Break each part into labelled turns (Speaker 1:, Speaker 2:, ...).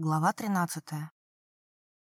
Speaker 1: Глава 13.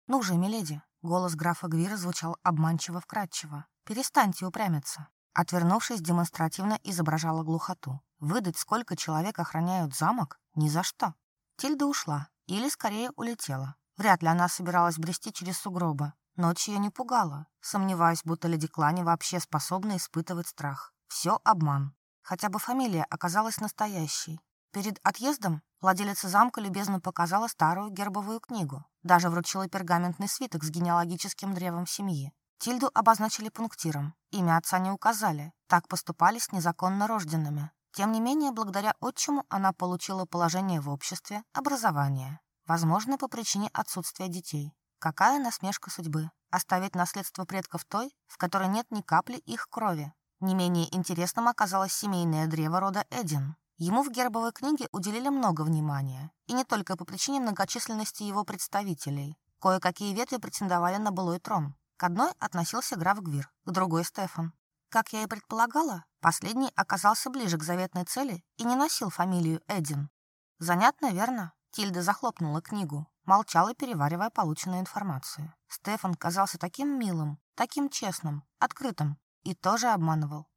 Speaker 1: «Ну же, миледи!» — голос графа Гвира звучал обманчиво-вкратчиво. «Перестаньте упрямиться!» Отвернувшись, демонстративно изображала глухоту. «Выдать, сколько человек охраняют замок? Ни за что!» Тильда ушла. Или, скорее, улетела. Вряд ли она собиралась брести через сугробы. Ночь ее не пугала. Сомневаюсь, будто леди Клани вообще способна испытывать страх. Все обман. Хотя бы фамилия оказалась настоящей. Перед отъездом Владелица замка любезно показала старую гербовую книгу, даже вручила пергаментный свиток с генеалогическим древом семьи. Тильду обозначили пунктиром, имя отца не указали, так поступали с незаконно рожденными. Тем не менее, благодаря отчиму она получила положение в обществе, образование. Возможно, по причине отсутствия детей. Какая насмешка судьбы – оставить наследство предков той, в которой нет ни капли их крови. Не менее интересным оказалось семейное древо рода Эдин. Ему в гербовой книге уделили много внимания, и не только по причине многочисленности его представителей. Кое-какие ветви претендовали на былой трон. К одной относился граф Гвир, к другой — Стефан. Как я и предполагала, последний оказался ближе к заветной цели и не носил фамилию Эдин. Занятно, верно? Тильда захлопнула книгу, молчала, переваривая полученную информацию. Стефан казался таким милым, таким честным, открытым и тоже обманывал.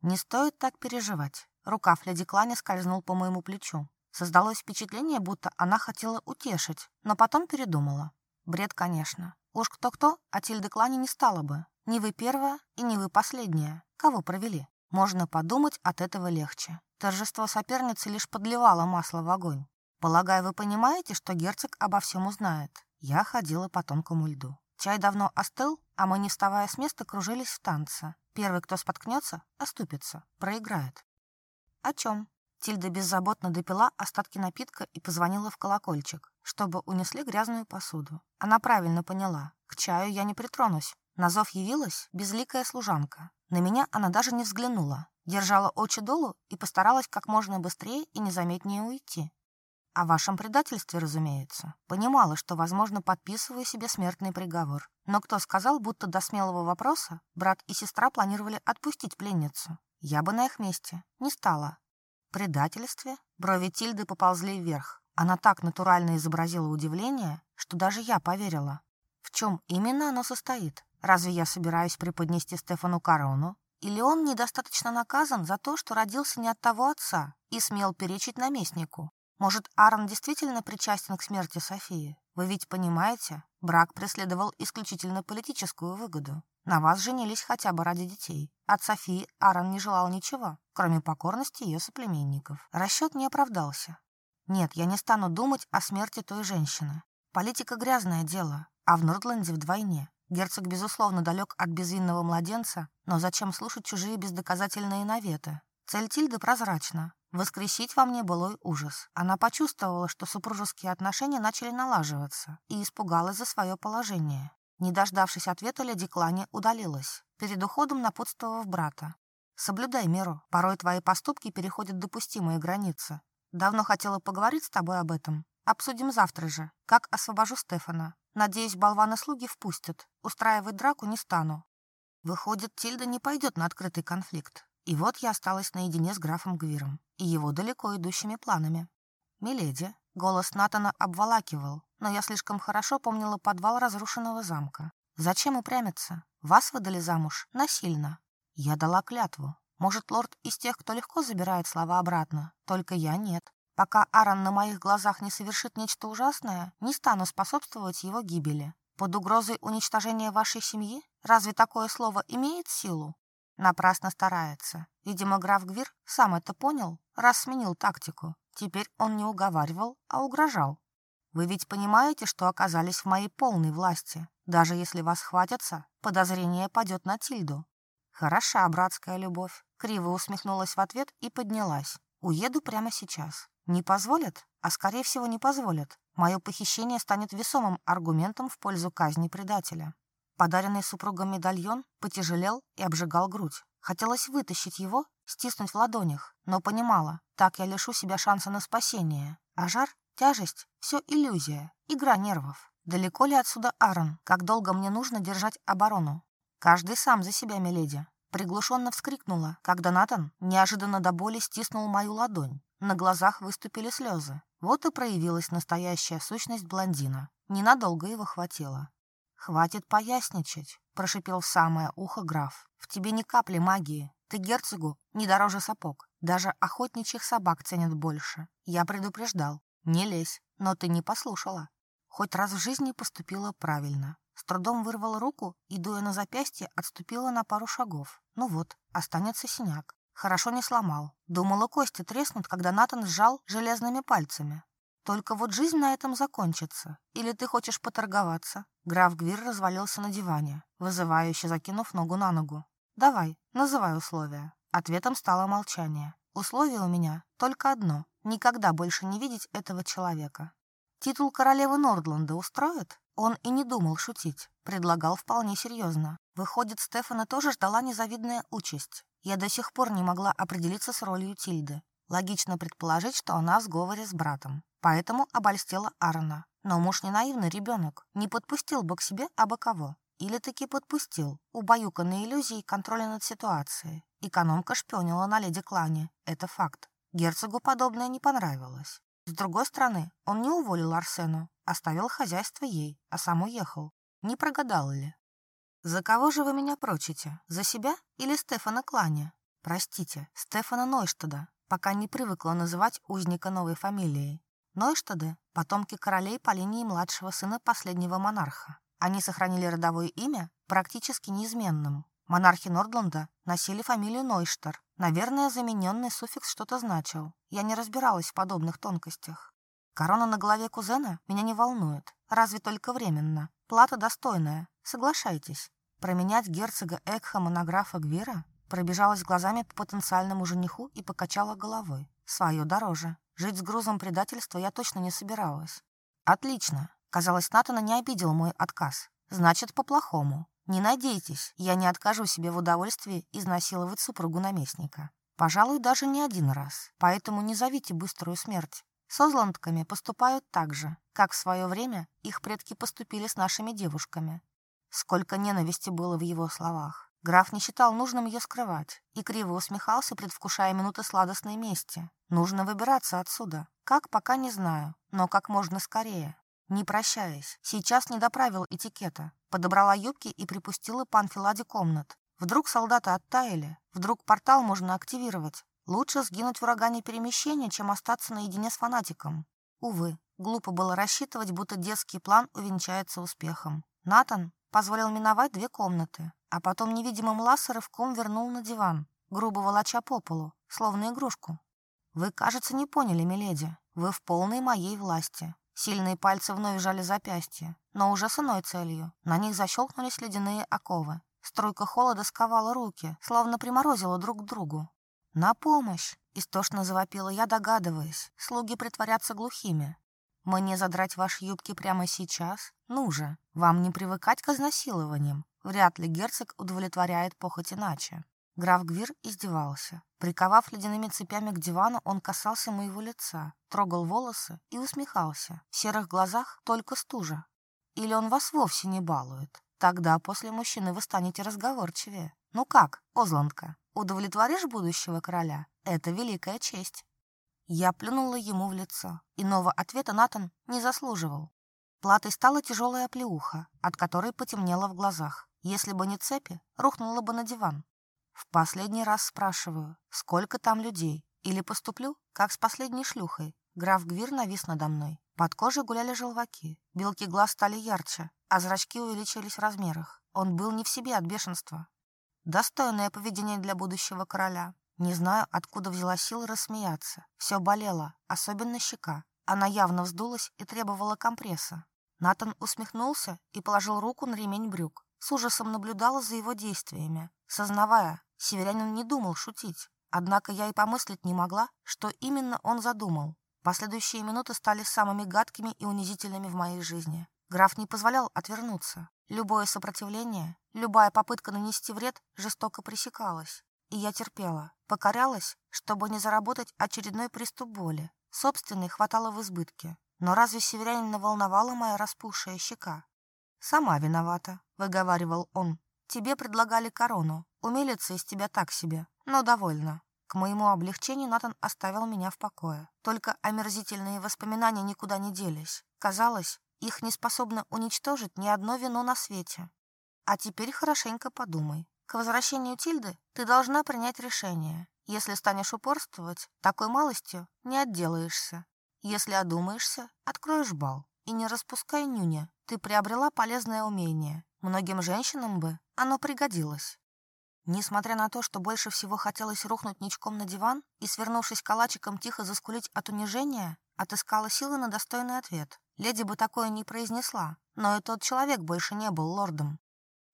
Speaker 1: Не стоит так переживать. Рука леди Клани скользнул по моему плечу. Создалось впечатление, будто она хотела утешить, но потом передумала. Бред, конечно. Уж кто-кто, а Тильды не стало бы. Не вы первая и не вы последняя. Кого провели? Можно подумать, от этого легче. Торжество соперницы лишь подливало масло в огонь. Полагаю, вы понимаете, что герцог обо всем узнает. Я ходила по тонкому льду. Чай давно остыл, а мы, не вставая с места, кружились в танце. Первый, кто споткнется, оступится, проиграет о чем?» Тильда беззаботно допила остатки напитка и позвонила в колокольчик, чтобы унесли грязную посуду. Она правильно поняла. К чаю я не притронусь. На зов явилась безликая служанка. На меня она даже не взглянула. Держала очи долу и постаралась как можно быстрее и незаметнее уйти. О вашем предательстве, разумеется. Понимала, что, возможно, подписываю себе смертный приговор. Но кто сказал, будто до смелого вопроса брат и сестра планировали отпустить пленницу? Я бы на их месте не стала. Предательстве брови Тильды поползли вверх. Она так натурально изобразила удивление, что даже я поверила. В чем именно оно состоит? Разве я собираюсь преподнести Стефану корону? Или он недостаточно наказан за то, что родился не от того отца и смел перечить наместнику? Может, Аарон действительно причастен к смерти Софии? Вы ведь понимаете, брак преследовал исключительно политическую выгоду. На вас женились хотя бы ради детей. А от Софии Аарон не желал ничего, кроме покорности ее соплеменников. Расчет не оправдался. Нет, я не стану думать о смерти той женщины. Политика — грязное дело, а в Нордленде вдвойне. Герцог, безусловно, далек от безвинного младенца, но зачем слушать чужие бездоказательные наветы? Цель Тильды прозрачна. Воскресить во мне былой ужас. Она почувствовала, что супружеские отношения начали налаживаться, и испугалась за свое положение. Не дождавшись ответа, леди Клани удалилась, перед уходом напутствовав брата. «Соблюдай меру. Порой твои поступки переходят допустимые границы. Давно хотела поговорить с тобой об этом. Обсудим завтра же, как освобожу Стефана. Надеюсь, болваны-слуги впустят. Устраивать драку не стану». Выходит, Тильда не пойдет на открытый конфликт. И вот я осталась наедине с графом Гвиром и его далеко идущими планами. «Миледи», — голос Натана обволакивал, но я слишком хорошо помнила подвал разрушенного замка. Зачем упрямиться? Вас выдали замуж насильно. Я дала клятву. Может, лорд из тех, кто легко забирает слова обратно, только я нет. Пока Аарон на моих глазах не совершит нечто ужасное, не стану способствовать его гибели. Под угрозой уничтожения вашей семьи? Разве такое слово имеет силу? Напрасно старается. Видимо, граф Гвир сам это понял, раз сменил тактику. Теперь он не уговаривал, а угрожал. Вы ведь понимаете, что оказались в моей полной власти. Даже если вас хватятся, подозрение падет на Тильду». «Хороша братская любовь», — криво усмехнулась в ответ и поднялась. «Уеду прямо сейчас. Не позволят? А скорее всего не позволят. Мое похищение станет весомым аргументом в пользу казни предателя». Подаренный супругом медальон потяжелел и обжигал грудь. Хотелось вытащить его, стиснуть в ладонях, но понимала, так я лишу себя шанса на спасение, а жар Тяжесть — все иллюзия, игра нервов. Далеко ли отсюда Аарон? Как долго мне нужно держать оборону? Каждый сам за себя, миледи. Приглушенно вскрикнула, когда Натан неожиданно до боли стиснул мою ладонь. На глазах выступили слезы. Вот и проявилась настоящая сущность блондина. Ненадолго его хватило. «Хватит поясничать», — прошипел в самое ухо граф. «В тебе ни капли магии. Ты герцогу не дороже сапог. Даже охотничьих собак ценят больше. Я предупреждал. Не лезь, но ты не послушала. Хоть раз в жизни поступила правильно. С трудом вырвала руку и, дуя на запястье, отступила на пару шагов. Ну вот, останется синяк. Хорошо не сломал. Думала, кости треснут, когда Натан сжал железными пальцами. Только вот жизнь на этом закончится. Или ты хочешь поторговаться?» Граф Гвир развалился на диване, вызывающе закинув ногу на ногу. «Давай, называй условия». Ответом стало молчание. Условие у меня только одно — никогда больше не видеть этого человека. Титул королевы Нордланда устроит? Он и не думал шутить, предлагал вполне серьезно. Выходит, Стефана тоже ждала незавидная участь. Я до сих пор не могла определиться с ролью Тильды. Логично предположить, что она в сговоре с братом. Поэтому обольстила Аарона. Но муж не наивный ребенок. Не подпустил бы к себе абы кого. Или таки подпустил, убаюканный иллюзией контроля над ситуацией. Экономка шпионила на леди Клане, это факт. Герцогу подобное не понравилось. С другой стороны, он не уволил Арсену, оставил хозяйство ей, а сам уехал. Не прогадал ли? «За кого же вы меня прочите? За себя или Стефана Клане?» «Простите, Стефана Нойштада, пока не привыкла называть узника новой фамилией. Нойштады – потомки королей по линии младшего сына последнего монарха. Они сохранили родовое имя практически неизменным. Монархи Нордланда носили фамилию Нойштер. Наверное, замененный суффикс что-то значил. Я не разбиралась в подобных тонкостях. Корона на голове кузена меня не волнует. Разве только временно. Плата достойная. Соглашайтесь. Променять герцога Экхама на графа Гвира? Пробежалась глазами по потенциальному жениху и покачала головой. Свое дороже. Жить с грузом предательства я точно не собиралась. Отлично. Казалось, Натана не обидел мой отказ. Значит, по-плохому. Не надейтесь, я не откажу себе в удовольствии изнасиловать супругу наместника. Пожалуй, даже не один раз. Поэтому не зовите быструю смерть. С озландками поступают так же, как в свое время их предки поступили с нашими девушками. Сколько ненависти было в его словах. Граф не считал нужным ее скрывать и криво усмехался, предвкушая минуты сладостной мести. Нужно выбираться отсюда. Как, пока не знаю, но как можно скорее. Не прощаясь, сейчас не доправил этикета. Подобрала юбки и припустила по комнат. Вдруг солдаты оттаяли, вдруг портал можно активировать. Лучше сгинуть в урагане перемещения, чем остаться наедине с фанатиком. Увы, глупо было рассчитывать, будто детский план увенчается успехом. Натан позволил миновать две комнаты, а потом невидимым ласса вернул на диван, грубо волоча по полу, словно игрушку. «Вы, кажется, не поняли, миледи. Вы в полной моей власти. Сильные пальцы вновь жали запястья, но уже с иной целью. На них защелкнулись ледяные оковы. Стройка холода сковала руки, словно приморозила друг к другу. «На помощь!» — истошно завопила я, догадываясь. Слуги притворятся глухими. «Мне задрать ваши юбки прямо сейчас? Ну же! Вам не привыкать к изнасилованиям. Вряд ли герцог удовлетворяет похоть иначе». Граф Гвир издевался. Приковав ледяными цепями к дивану, он касался моего лица, трогал волосы и усмехался. В серых глазах только стужа. Или он вас вовсе не балует. Тогда после мужчины вы станете разговорчивее. Ну как, Озландка, удовлетворишь будущего короля? Это великая честь. Я плюнула ему в лицо. Иного ответа Натан не заслуживал. Платой стала тяжелая плеуха, от которой потемнело в глазах. Если бы не цепи, рухнула бы на диван. В последний раз спрашиваю, сколько там людей? Или поступлю, как с последней шлюхой? Граф Гвир навис надо мной. Под кожей гуляли желваки. Белки глаз стали ярче, а зрачки увеличились в размерах. Он был не в себе от бешенства. Достойное поведение для будущего короля. Не знаю, откуда взяла силы рассмеяться. Все болело, особенно щека. Она явно вздулась и требовала компресса. Натан усмехнулся и положил руку на ремень брюк. С ужасом наблюдала за его действиями, сознавая, Северянин не думал шутить, однако я и помыслить не могла, что именно он задумал. Последующие минуты стали самыми гадкими и унизительными в моей жизни. Граф не позволял отвернуться. Любое сопротивление, любая попытка нанести вред жестоко пресекалась. И я терпела, покорялась, чтобы не заработать очередной приступ боли. Собственной хватало в избытке. Но разве северянина волновала моя распухшая щека? «Сама виновата», — выговаривал он. Тебе предлагали корону. Умелица из тебя так себе, но довольно. К моему облегчению Натан оставил меня в покое. Только омерзительные воспоминания никуда не делись. Казалось, их не способно уничтожить ни одно вино на свете. А теперь хорошенько подумай. К возвращению Тильды ты должна принять решение. Если станешь упорствовать, такой малостью не отделаешься. Если одумаешься, откроешь бал. И не распускай нюня. Ты приобрела полезное умение. Многим женщинам бы оно пригодилось. Несмотря на то, что больше всего хотелось рухнуть ничком на диван и, свернувшись калачиком, тихо заскулить от унижения, отыскала силы на достойный ответ. Леди бы такое не произнесла, но и тот человек больше не был лордом.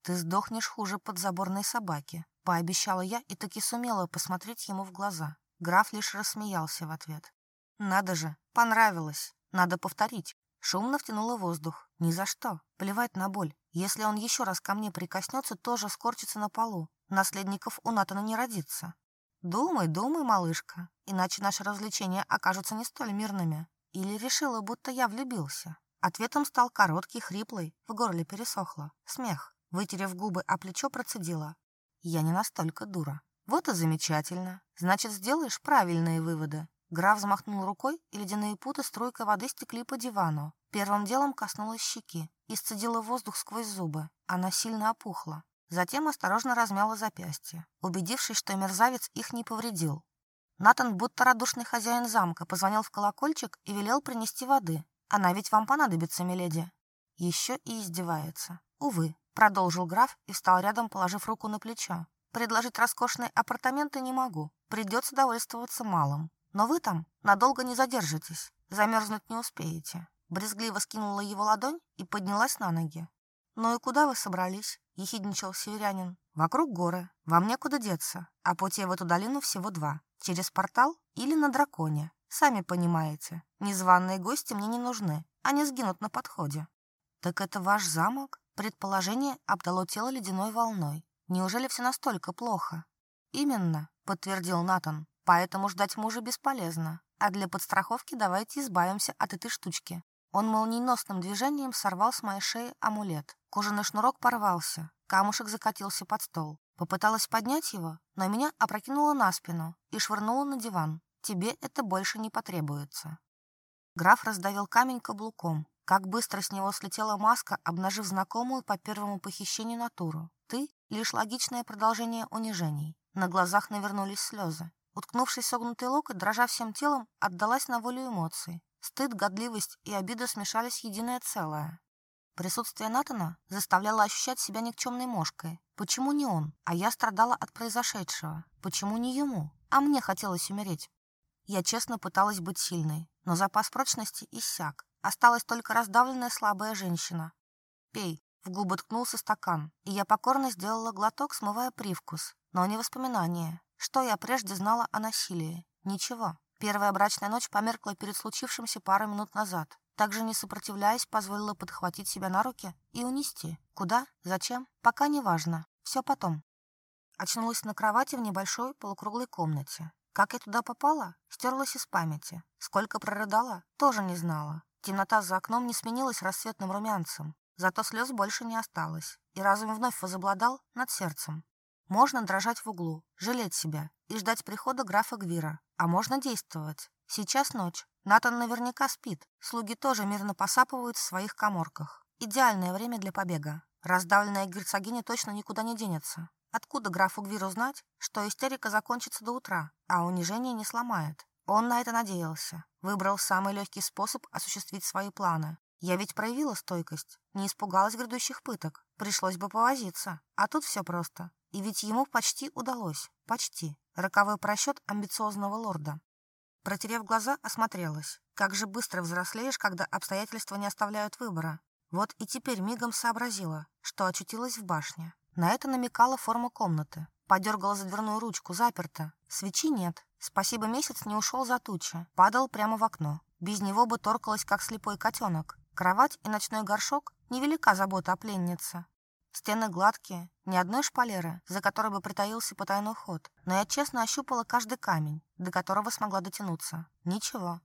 Speaker 1: «Ты сдохнешь хуже подзаборной собаки», — пообещала я и таки сумела посмотреть ему в глаза. Граф лишь рассмеялся в ответ. «Надо же, понравилось, надо повторить». Шумно втянула воздух, ни за что. Плевать на боль. Если он еще раз ко мне прикоснется, тоже скорчится на полу. Наследников у Натана не родится. Думай, думай, малышка. Иначе наши развлечения окажутся не столь мирными. Или решила, будто я влюбился. Ответом стал короткий, хриплый, в горле пересохло. Смех. Вытерев губы а плечо, процедила. Я не настолько дура. Вот и замечательно. Значит, сделаешь правильные выводы. Граф взмахнул рукой, и ледяные путы струйкой воды стекли по дивану. Первым делом коснулась щеки исцедила воздух сквозь зубы. Она сильно опухла. Затем осторожно размяла запястье, убедившись, что мерзавец их не повредил. Натан, будто радушный хозяин замка, позвонил в колокольчик и велел принести воды. «Она ведь вам понадобится, миледи». Еще и издевается. «Увы», — продолжил граф и встал рядом, положив руку на плечо. «Предложить роскошные апартаменты не могу. Придется довольствоваться малым. Но вы там надолго не задержитесь, замерзнуть не успеете. Брезгливо скинула его ладонь и поднялась на ноги. «Ну и куда вы собрались?» — ехидничал северянин. «Вокруг горы. Вам некуда деться. А пути в эту долину всего два. Через портал или на драконе. Сами понимаете, незваные гости мне не нужны. Они сгинут на подходе». «Так это ваш замок?» Предположение обдало тело ледяной волной. «Неужели все настолько плохо?» «Именно», — подтвердил Натан. Поэтому ждать мужа бесполезно. А для подстраховки давайте избавимся от этой штучки. Он молниеносным движением сорвал с моей шеи амулет. Кожаный шнурок порвался. Камушек закатился под стол. Попыталась поднять его, но меня опрокинуло на спину и швырнуло на диван. Тебе это больше не потребуется. Граф раздавил камень каблуком. Как быстро с него слетела маска, обнажив знакомую по первому похищению натуру. Ты — лишь логичное продолжение унижений. На глазах навернулись слезы. Уткнувшись в согнутый локоть, дрожа всем телом, отдалась на волю эмоций. Стыд, годливость и обида смешались в единое целое. Присутствие Натана заставляло ощущать себя никчемной мошкой. Почему не он? А я страдала от произошедшего. Почему не ему? А мне хотелось умереть. Я честно пыталась быть сильной, но запас прочности иссяк. Осталась только раздавленная слабая женщина. «Пей». В губы ткнулся стакан, и я покорно сделала глоток, смывая привкус. Но не воспоминания, что я прежде знала о насилии. Ничего. Первая брачная ночь померкла перед случившимся пару минут назад. Также, не сопротивляясь, позволила подхватить себя на руки и унести. Куда? Зачем? Пока не важно. Все потом. Очнулась на кровати в небольшой полукруглой комнате. Как я туда попала? Стерлась из памяти. Сколько прорыдала? Тоже не знала. Темнота за окном не сменилась рассветным румянцем. Зато слез больше не осталось, и разум вновь возобладал над сердцем. Можно дрожать в углу, жалеть себя и ждать прихода графа Гвира. А можно действовать. Сейчас ночь. Натан наверняка спит. Слуги тоже мирно посапывают в своих коморках. Идеальное время для побега. Раздавленная герцогиня точно никуда не денется. Откуда графу Гвиру знать, что истерика закончится до утра, а унижение не сломает? Он на это надеялся. Выбрал самый легкий способ осуществить свои планы. Я ведь проявила стойкость, не испугалась грядущих пыток. Пришлось бы повозиться. А тут все просто. И ведь ему почти удалось, почти. Роковой просчет амбициозного лорда. Протерев глаза, осмотрелась. Как же быстро взрослеешь, когда обстоятельства не оставляют выбора. Вот и теперь мигом сообразила, что очутилась в башне. На это намекала форма комнаты. Подергала за дверную ручку, заперта. Свечи нет. Спасибо, месяц не ушел за тучи. Падал прямо в окно. Без него бы торкалась, как слепой котенок. Кровать и ночной горшок – невелика забота о пленнице. Стены гладкие, ни одной шпалеры, за которой бы притаился потайной ход. Но я честно ощупала каждый камень, до которого смогла дотянуться. Ничего.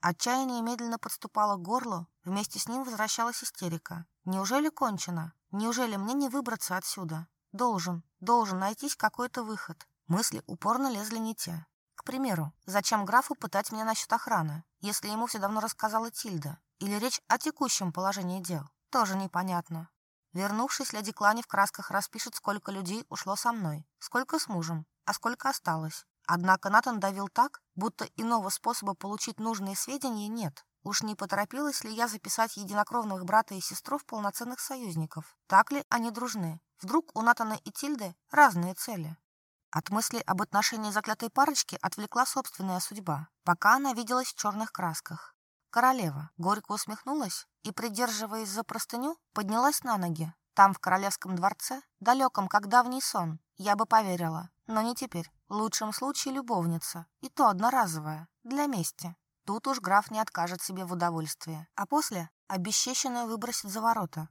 Speaker 1: Отчаяние медленно подступало к горлу, вместе с ним возвращалась истерика. Неужели кончено? Неужели мне не выбраться отсюда? Должен, должен найтись какой-то выход. Мысли упорно лезли не те. К примеру, зачем графу пытать меня насчет охраны, если ему все давно рассказала Тильда? Или речь о текущем положении дел? Тоже непонятно. Вернувшись, леди Клани в красках распишет, сколько людей ушло со мной, сколько с мужем, а сколько осталось. Однако Натан давил так, будто иного способа получить нужные сведения нет. Уж не поторопилась ли я записать единокровных брата и сестру в полноценных союзников? Так ли они дружны? Вдруг у Натана и Тильды разные цели? От мысли об отношении заклятой парочки отвлекла собственная судьба, пока она виделась в черных красках. Королева горько усмехнулась и, придерживаясь за простыню, поднялась на ноги. Там, в королевском дворце, далеком, как давний сон, я бы поверила. Но не теперь. В лучшем случае любовница. И то одноразовая. Для мести. Тут уж граф не откажет себе в удовольствии. А после обесчещенную выбросит за ворота.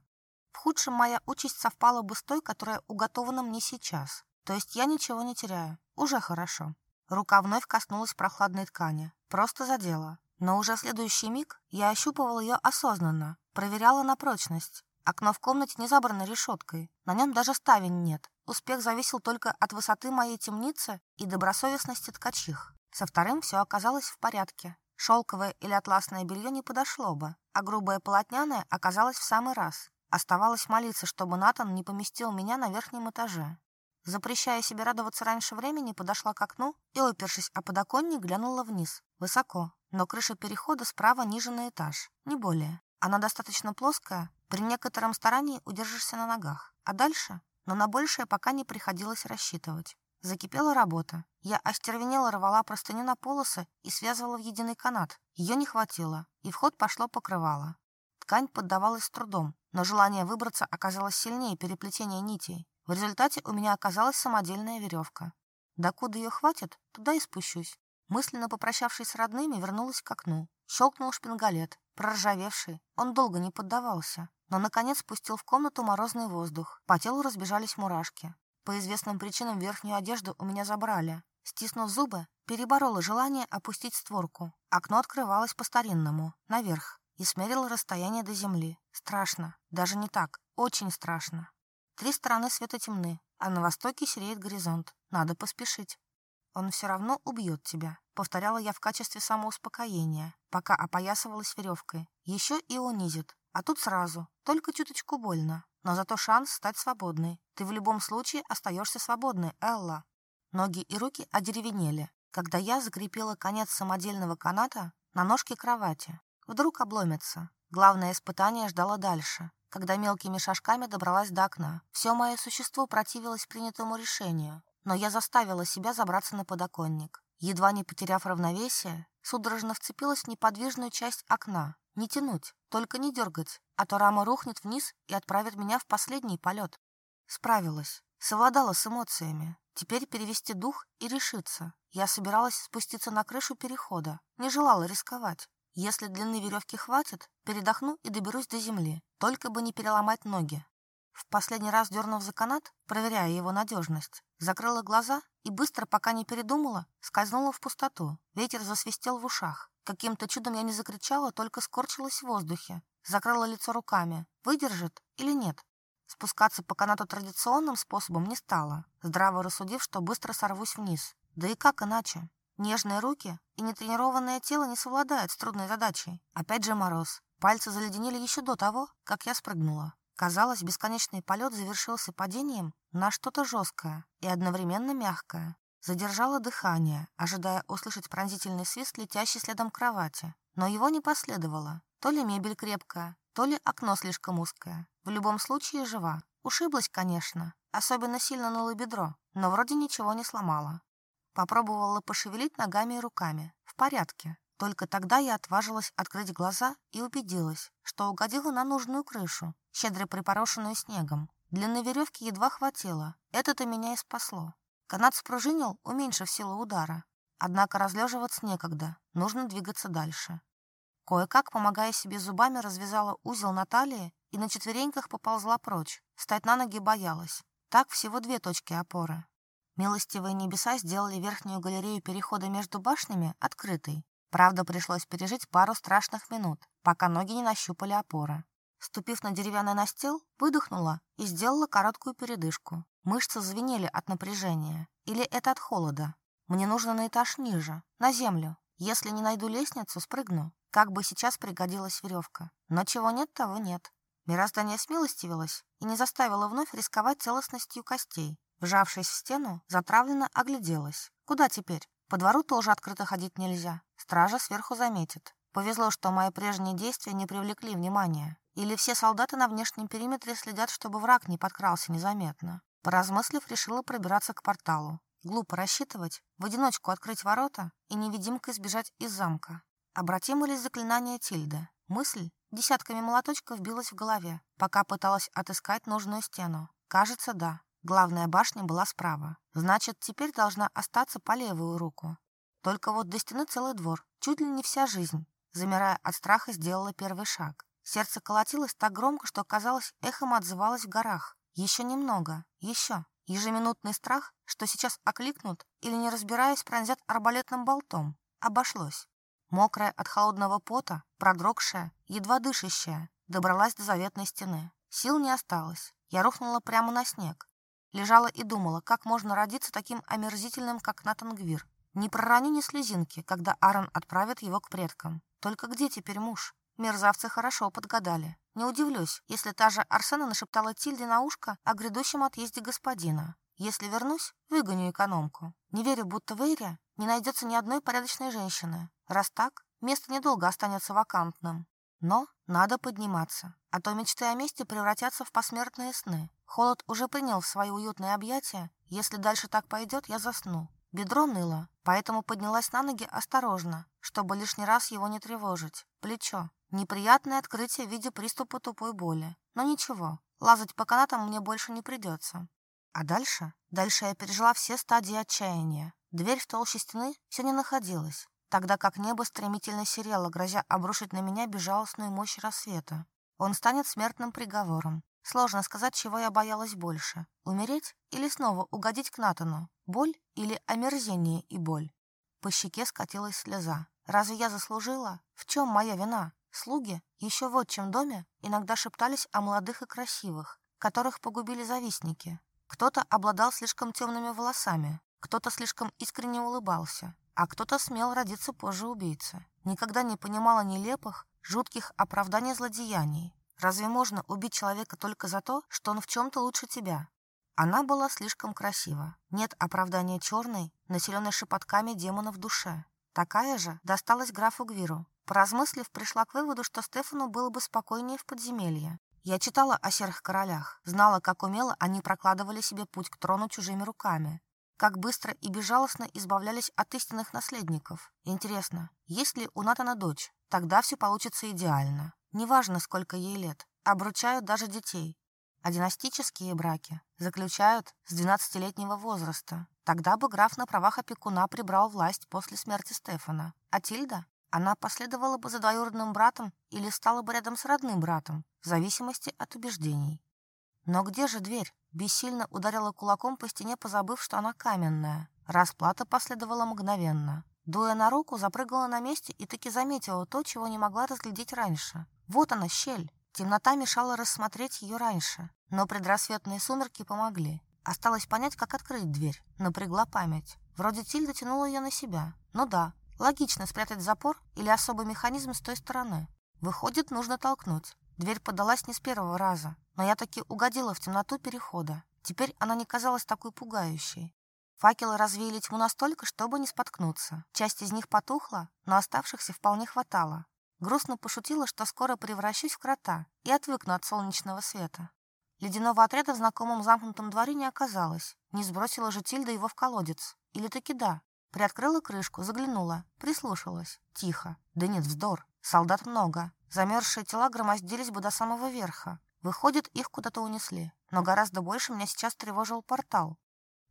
Speaker 1: В худшем моя участь совпала бы с той, которая уготована мне сейчас. То есть я ничего не теряю. Уже хорошо. Рука вновь коснулась прохладной ткани. Просто задела. Но уже следующий миг я ощупывал ее осознанно, проверяла на прочность. Окно в комнате не забрано решеткой, на нем даже ставень нет. Успех зависел только от высоты моей темницы и добросовестности ткачих. Со вторым все оказалось в порядке. Шелковое или атласное белье не подошло бы, а грубое полотняное оказалось в самый раз. Оставалось молиться, чтобы Натан не поместил меня на верхнем этаже. Запрещая себе радоваться раньше времени, подошла к окну и, упершись о подоконник, глянула вниз. Высоко но крыша перехода справа ниже на этаж, не более. Она достаточно плоская, при некотором старании удержишься на ногах. А дальше? Но на большее пока не приходилось рассчитывать. Закипела работа. Я остервенела рвала простыню на полосы и связывала в единый канат. Ее не хватило, и вход пошло покрывало. Ткань поддавалась с трудом, но желание выбраться оказалось сильнее переплетения нитей. В результате у меня оказалась самодельная веревка. Докуда ее хватит, туда и спущусь. Мысленно попрощавшись с родными, вернулась к окну. Щелкнул шпингалет, проржавевший. Он долго не поддавался, но, наконец, спустил в комнату морозный воздух. По телу разбежались мурашки. По известным причинам верхнюю одежду у меня забрали. Стиснув зубы, переборола желание опустить створку. Окно открывалось по-старинному, наверх, и смерила расстояние до земли. Страшно. Даже не так. Очень страшно. Три стороны света темны, а на востоке сереет горизонт. Надо поспешить. Он все равно убьет тебя», — повторяла я в качестве самоуспокоения, пока опоясывалась веревкой. «Еще и унизит. А тут сразу. Только чуточку больно. Но зато шанс стать свободной. Ты в любом случае остаешься свободной, Элла». Ноги и руки одеревенели, когда я закрепила конец самодельного каната на ножке кровати. Вдруг обломится. Главное испытание ждало дальше. Когда мелкими шажками добралась до окна, все мое существо противилось принятому решению но я заставила себя забраться на подоконник. Едва не потеряв равновесие, судорожно вцепилась в неподвижную часть окна. Не тянуть, только не дергать, а то рама рухнет вниз и отправит меня в последний полет. Справилась, совладала с эмоциями. Теперь перевести дух и решиться. Я собиралась спуститься на крышу перехода, не желала рисковать. Если длины веревки хватит, передохну и доберусь до земли, только бы не переломать ноги. В последний раз дернув за канат, проверяя его надежность, закрыла глаза и быстро, пока не передумала, скользнула в пустоту. Ветер засвистел в ушах. Каким-то чудом я не закричала, только скорчилась в воздухе. Закрыла лицо руками. Выдержит или нет? Спускаться по канату традиционным способом не стала, здраво рассудив, что быстро сорвусь вниз. Да и как иначе? Нежные руки и нетренированное тело не совладают с трудной задачей. Опять же мороз. Пальцы заледенели еще до того, как я спрыгнула. Казалось, бесконечный полет завершился падением на что-то жесткое и одновременно мягкое. Задержала дыхание, ожидая услышать пронзительный свист, летящий следом кровати. Но его не последовало. То ли мебель крепкая, то ли окно слишком узкое. В любом случае жива. Ушиблась, конечно. Особенно сильно на лобедро, но вроде ничего не сломала. Попробовала пошевелить ногами и руками. В порядке. Только тогда я отважилась открыть глаза и убедилась, что угодила на нужную крышу, щедро припорошенную снегом. Длины веревки едва хватило, это-то меня и спасло. Канат спружинил, уменьшив силу удара. Однако разлеживаться некогда, нужно двигаться дальше. Кое-как, помогая себе зубами, развязала узел на талии и на четвереньках поползла прочь. Встать на ноги боялась. Так всего две точки опоры. Милостивые небеса сделали верхнюю галерею перехода между башнями открытой, Правда, пришлось пережить пару страшных минут, пока ноги не нащупали опоры. Ступив на деревянный настил, выдохнула и сделала короткую передышку. Мышцы звенели от напряжения. Или это от холода? Мне нужно на этаж ниже, на землю. Если не найду лестницу, спрыгну. Как бы сейчас пригодилась веревка. Но чего нет, того нет. Мироздание смилостивилось и не заставило вновь рисковать целостностью костей. Вжавшись в стену, затравленно огляделась. Куда теперь? По двору тоже открыто ходить нельзя. Стража сверху заметит. Повезло, что мои прежние действия не привлекли внимания. Или все солдаты на внешнем периметре следят, чтобы враг не подкрался незаметно. Поразмыслив, решила пробираться к порталу. Глупо рассчитывать, в одиночку открыть ворота и невидимкой сбежать из замка. Обратимо ли заклинание Тильды? Мысль десятками молоточков билась в голове, пока пыталась отыскать нужную стену. Кажется, да. Главная башня была справа. Значит, теперь должна остаться по левую руку. Только вот до стены целый двор, чуть ли не вся жизнь. Замирая от страха, сделала первый шаг. Сердце колотилось так громко, что, казалось, эхом отзывалось в горах. Еще немного, еще. Ежеминутный страх, что сейчас окликнут или, не разбираясь, пронзят арбалетным болтом. Обошлось. Мокрая от холодного пота, продрогшая, едва дышащая, добралась до заветной стены. Сил не осталось. Я рухнула прямо на снег лежала и думала, как можно родиться таким омерзительным, как Натан Гвир. Не пророни ни слезинки, когда Аарон отправит его к предкам. Только где теперь муж? Мерзавцы хорошо подгадали. Не удивлюсь, если та же Арсена нашептала Тильде на ушко о грядущем отъезде господина. Если вернусь, выгоню экономку. Не верю, будто в Эйре не найдется ни одной порядочной женщины. Раз так, место недолго останется вакантным. Но надо подниматься, а то мечты о месте превратятся в посмертные сны. Холод уже принял в свои уютные объятия. Если дальше так пойдет, я засну. Бедро ныло, поэтому поднялась на ноги осторожно, чтобы лишний раз его не тревожить. Плечо. Неприятное открытие в виде приступа тупой боли. Но ничего, лазать по канатам мне больше не придется. А дальше? Дальше я пережила все стадии отчаяния. Дверь в толще стены все не находилась тогда как небо стремительно серело, грозя обрушить на меня безжалостную мощь рассвета. Он станет смертным приговором. Сложно сказать, чего я боялась больше. Умереть или снова угодить к Натану? Боль или омерзение и боль? По щеке скатилась слеза. Разве я заслужила? В чем моя вина? Слуги еще в отчим доме иногда шептались о молодых и красивых, которых погубили завистники. Кто-то обладал слишком темными волосами, кто-то слишком искренне улыбался, а кто-то смел родиться позже убийцы. Никогда не понимала нелепых, жутких оправданий злодеяний. Разве можно убить человека только за то, что он в чем-то лучше тебя? Она была слишком красива. Нет оправдания черной, населенной шепотками демона в душе. Такая же досталась графу Гвиру. Поразмыслив, пришла к выводу, что Стефану было бы спокойнее в подземелье. Я читала о серых королях, знала, как умело они прокладывали себе путь к трону чужими руками, как быстро и безжалостно избавлялись от истинных наследников. Интересно, есть ли у Натана дочь? Тогда все получится идеально. Неважно, сколько ей лет. Обручают даже детей. А династические браки заключают с 12-летнего возраста. Тогда бы граф на правах опекуна прибрал власть после смерти Стефана. А Тильда? Она последовала бы за двоюродным братом или стала бы рядом с родным братом, в зависимости от убеждений. Но где же дверь? Бессильно ударила кулаком по стене, позабыв, что она каменная. Расплата последовала мгновенно. Дуя на руку, запрыгала на месте и таки заметила то, чего не могла разглядеть раньше. Вот она, щель. Темнота мешала рассмотреть ее раньше, но предрассветные сумерки помогли. Осталось понять, как открыть дверь. Напрягла память. Вроде тиль дотянула ее на себя. Ну да, логично спрятать запор или особый механизм с той стороны. Выходит, нужно толкнуть. Дверь подалась не с первого раза, но я таки угодила в темноту перехода. Теперь она не казалась такой пугающей. Факелы развеяли тьму настолько, чтобы не споткнуться. Часть из них потухла, но оставшихся вполне хватало. Грустно пошутила, что скоро превращусь в крота и отвыкну от солнечного света. Ледяного отряда в знакомом замкнутом дворе не оказалось. Не сбросила же Тильда его в колодец. Или таки да. Приоткрыла крышку, заглянула, прислушалась. Тихо. Да нет, вздор. Солдат много. Замерзшие тела громоздились бы до самого верха. Выходит, их куда-то унесли. Но гораздо больше меня сейчас тревожил портал.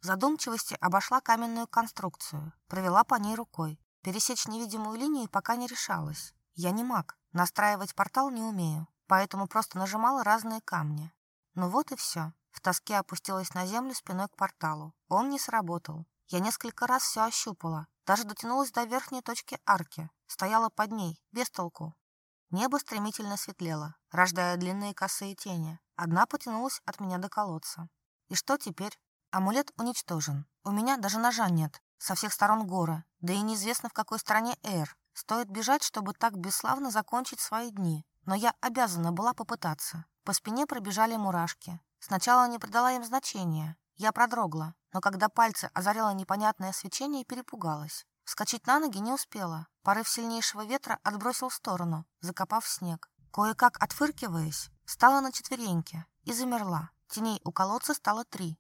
Speaker 1: В задумчивости обошла каменную конструкцию, провела по ней рукой. Пересечь невидимую линию пока не решалась. Я не маг, настраивать портал не умею, поэтому просто нажимала разные камни. Ну вот и все. В тоске опустилась на землю спиной к порталу. Он не сработал. Я несколько раз все ощупала, даже дотянулась до верхней точки арки. Стояла под ней, без толку. Небо стремительно светлело, рождая длинные косые тени. Одна потянулась от меня до колодца. И что теперь? Амулет уничтожен. У меня даже ножа нет. Со всех сторон горы. Да и неизвестно, в какой стране Эр. Стоит бежать, чтобы так бесславно закончить свои дни. Но я обязана была попытаться. По спине пробежали мурашки. Сначала не придала им значения. Я продрогла, но когда пальцы озарило непонятное свечение, перепугалась. Вскочить на ноги не успела. Порыв сильнейшего ветра отбросил в сторону, закопав снег. Кое-как отфыркиваясь, встала на четвереньки и замерла. Теней у колодца стало три.